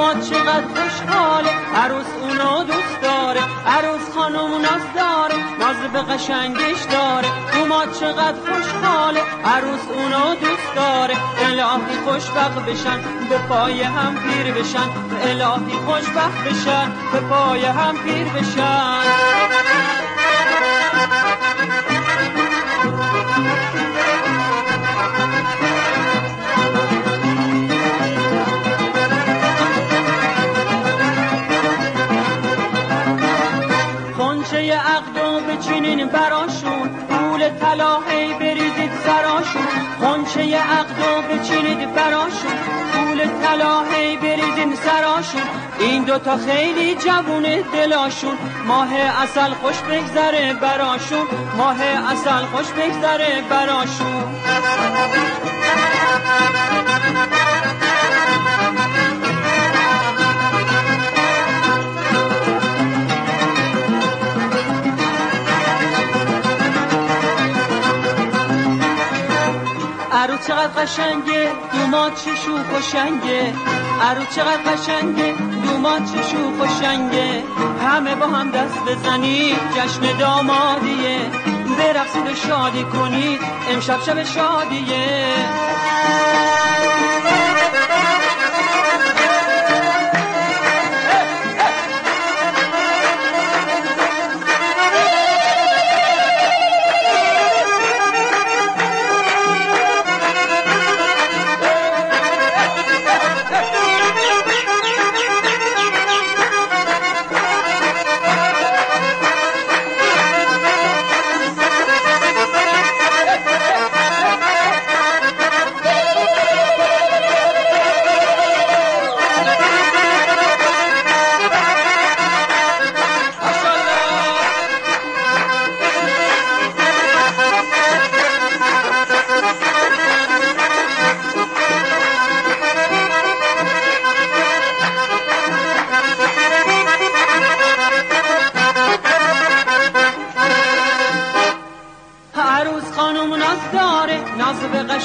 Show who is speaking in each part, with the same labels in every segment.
Speaker 1: داره ما چقدر خوشحاله. عروس اونو دوست داره عروس خانم ناز داره ناز به قشنگیش داره. ما چقدر خوشحاله عروس اونو دوست داره. الهی خوشبخت بشن به پای هم پیر بشن. الهی خوشبخت بشن به پای هم پیر بشن. بریزید سراشون خونچه عقدو بچینید براشون پول طلا هی بریزین سراشون این دوتا خیلی جوون دلاشون. ماه اصل خوش بگذره براشون. ماه اصل خوش بگذره براشون. عروس چقدر قشنگه دومات چه شوخ و شنگه. چقدر قشنگه دومات چه شوخ و شنگه. همه با هم دست بزنید جشن دامادیه. برقصید و شادی کنید امشب شب شادیه.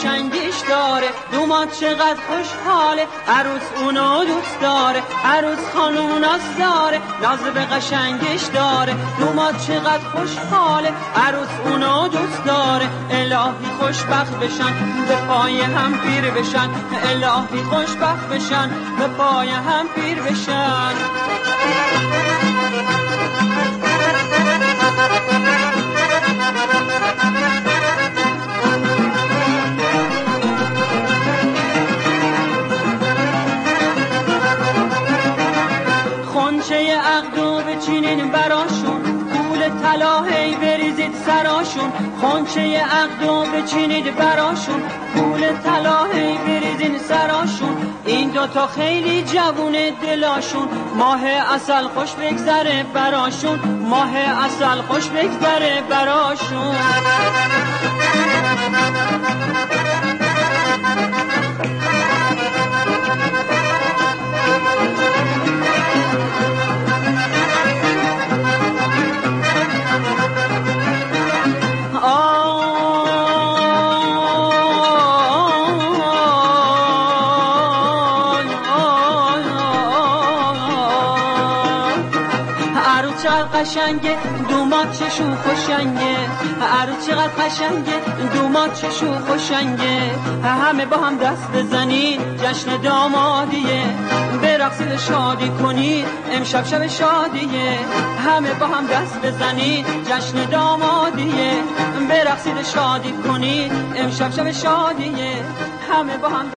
Speaker 1: قشنگیش داره. دومات چقدر خوشحاله. عروس اونو دوست داره. عروس ناز داره. ناز به قشنگیش داره. دومات چقدر خوشحاله. عروس اونو دوست داره. الهی خوشبخت بشن. به پای هم پیر بشن. الهی خوشبخت بشن. به پای هم پیر بشن. بچینین براشون پول طلا هی بریزید سراشون. خونچه عقدو بچینید براشون پول طلا هی بریزین سراشون. این دوتا خیلی جوون دلاشون. ماه اصل خوش بگذره براشون. ماه اصل خوش بگذره براشون. چقدر قشنگه. دومات چه شو خوشنگه. عروس چقدر قشنگه. دومات چه شو خوشنگه. همه با هم دست بزنید جشن دامادیه. برقصید شادی کنید امشب شب شادیه. همه با هم دست بزنید جشن دامادیه. برقصید شادی کنید امشب شب شادیه. همه با هم